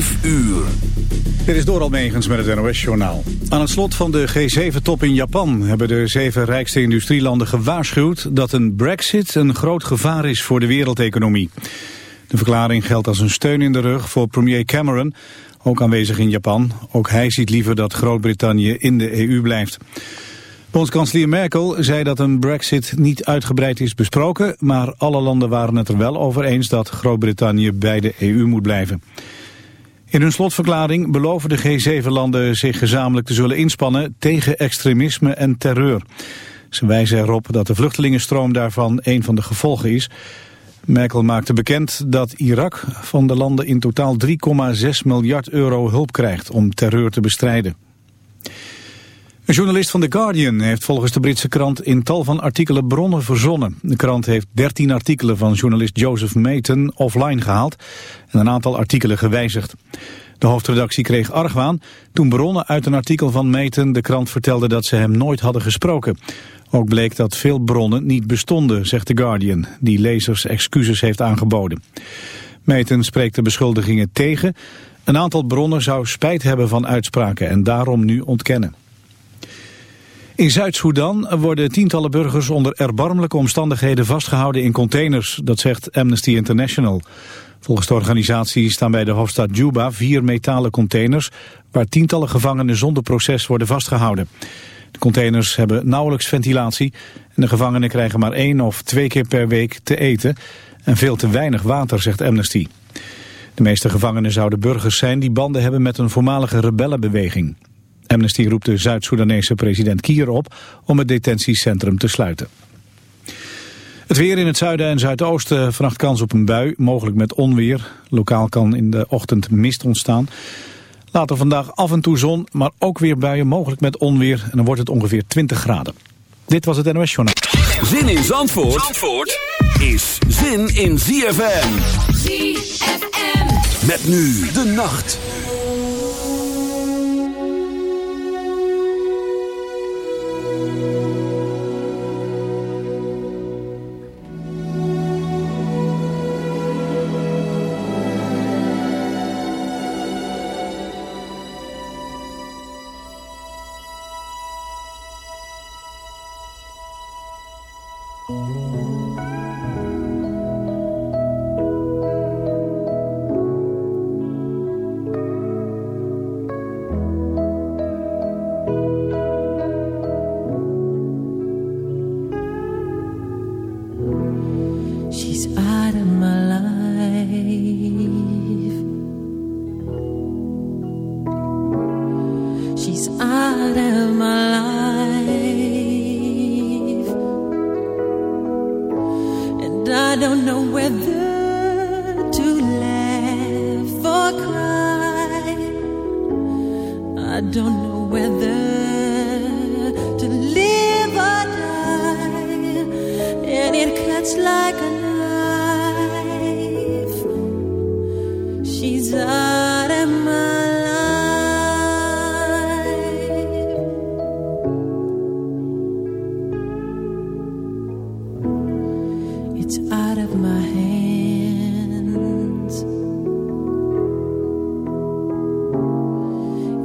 Vijf uur. Dit is door Almegens met het NOS-journaal. Aan het slot van de G7-top in Japan hebben de zeven rijkste industrielanden gewaarschuwd dat een brexit een groot gevaar is voor de wereldeconomie. De verklaring geldt als een steun in de rug voor premier Cameron, ook aanwezig in Japan. Ook hij ziet liever dat Groot-Brittannië in de EU blijft. Bondskanselier Merkel zei dat een brexit niet uitgebreid is besproken, maar alle landen waren het er wel over eens dat Groot-Brittannië bij de EU moet blijven. In hun slotverklaring beloven de G7-landen zich gezamenlijk te zullen inspannen tegen extremisme en terreur. Ze wijzen erop dat de vluchtelingenstroom daarvan een van de gevolgen is. Merkel maakte bekend dat Irak van de landen in totaal 3,6 miljard euro hulp krijgt om terreur te bestrijden. Een journalist van The Guardian heeft volgens de Britse krant in tal van artikelen bronnen verzonnen. De krant heeft 13 artikelen van journalist Joseph Mayton offline gehaald en een aantal artikelen gewijzigd. De hoofdredactie kreeg argwaan toen bronnen uit een artikel van Mayton de krant vertelden dat ze hem nooit hadden gesproken. Ook bleek dat veel bronnen niet bestonden, zegt The Guardian, die lezers excuses heeft aangeboden. Mayton spreekt de beschuldigingen tegen. Een aantal bronnen zou spijt hebben van uitspraken en daarom nu ontkennen. In Zuid-Soedan worden tientallen burgers onder erbarmelijke omstandigheden vastgehouden in containers, dat zegt Amnesty International. Volgens de organisatie staan bij de hoofdstad Juba vier metalen containers waar tientallen gevangenen zonder proces worden vastgehouden. De containers hebben nauwelijks ventilatie en de gevangenen krijgen maar één of twee keer per week te eten en veel te weinig water, zegt Amnesty. De meeste gevangenen zouden burgers zijn die banden hebben met een voormalige rebellenbeweging. Amnesty roept de Zuid-Soedanese president Kier op om het detentiecentrum te sluiten. Het weer in het zuiden en zuidoosten, vannacht kans op een bui, mogelijk met onweer. Lokaal kan in de ochtend mist ontstaan. Later vandaag af en toe zon, maar ook weer buien, mogelijk met onweer. En dan wordt het ongeveer 20 graden. Dit was het NOS Journaal. Zin in Zandvoort, Zandvoort is zin in ZFM. ZFM. Met nu de nacht.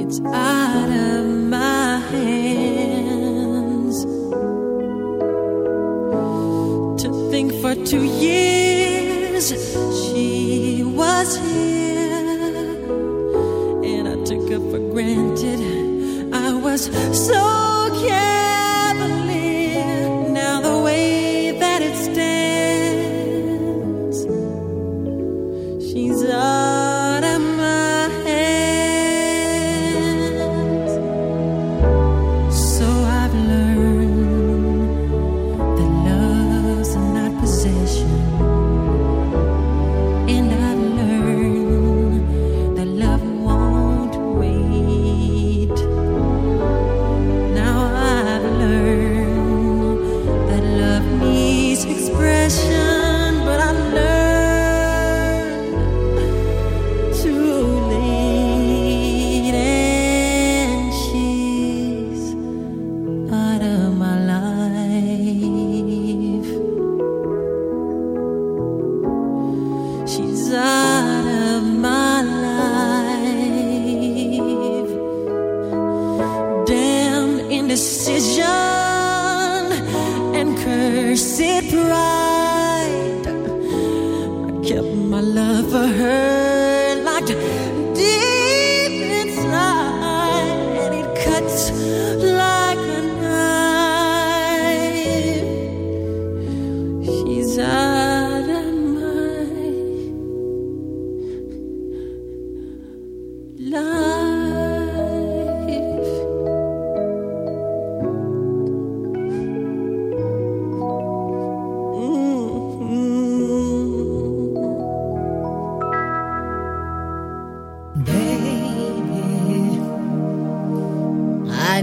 It's out of my hands to think for two years.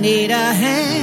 Need a hand ¿eh?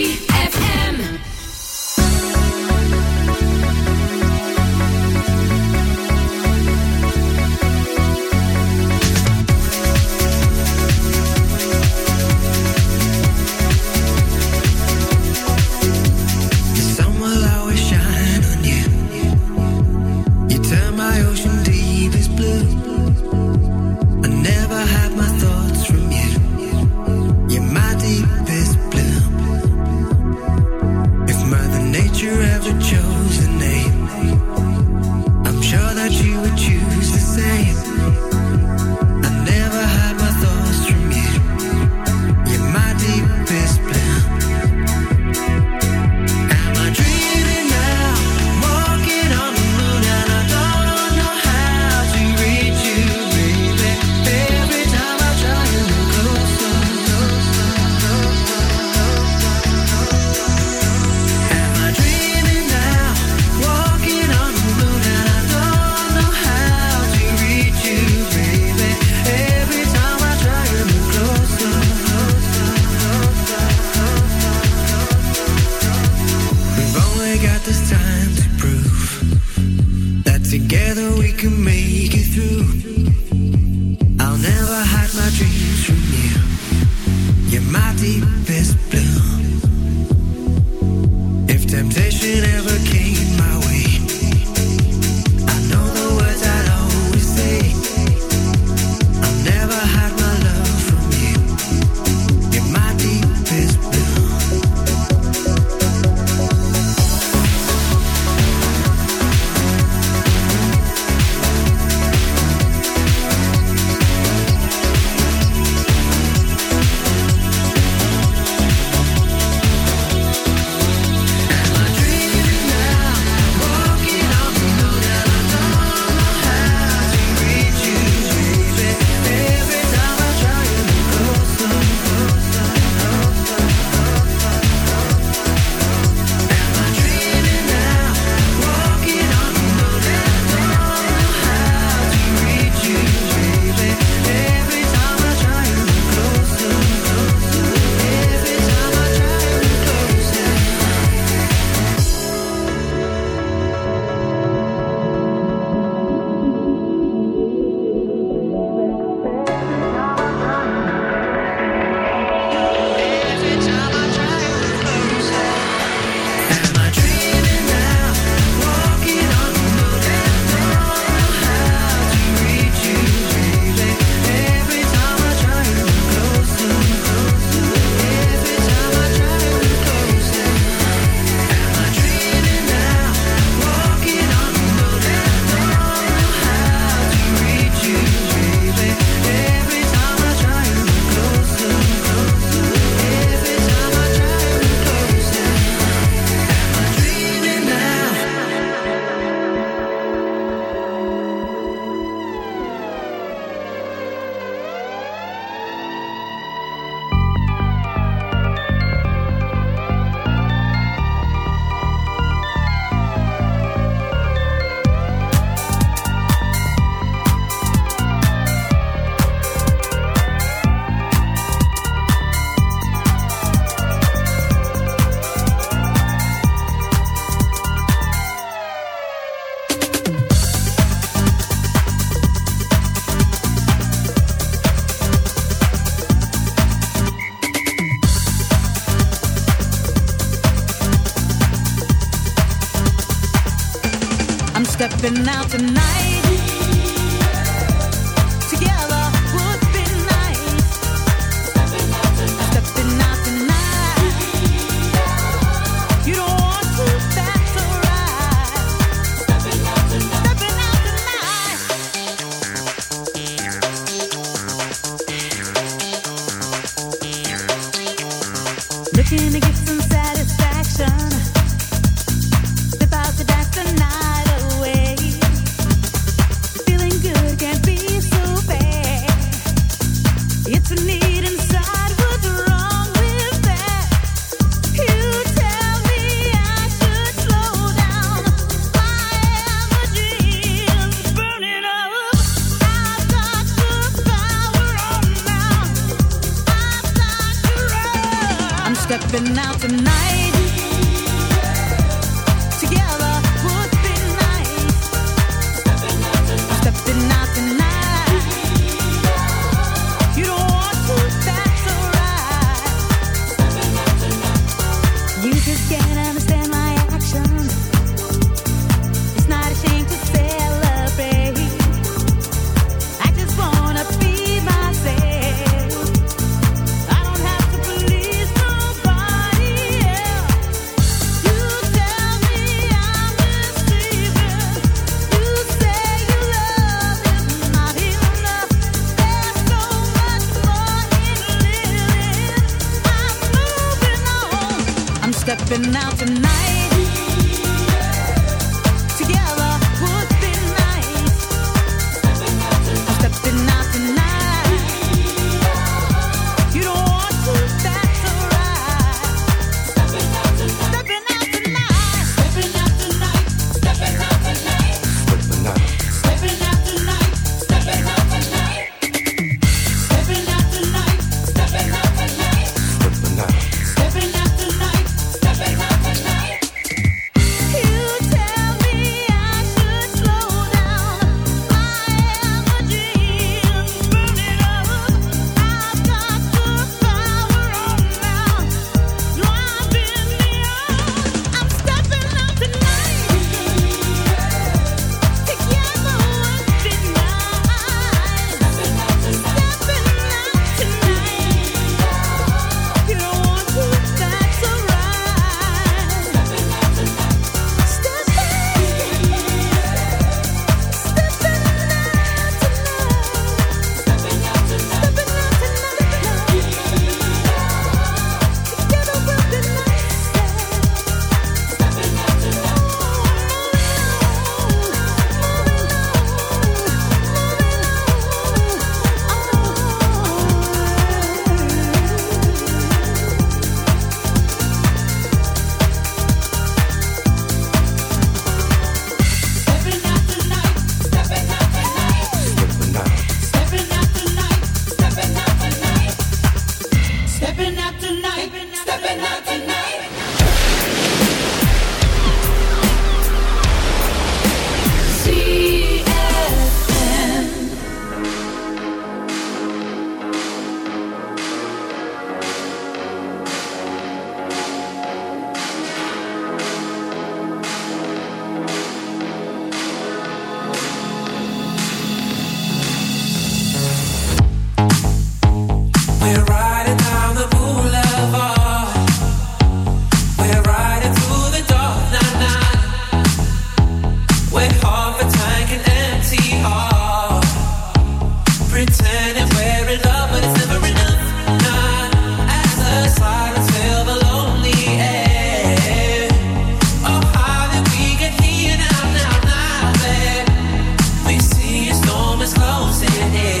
it is.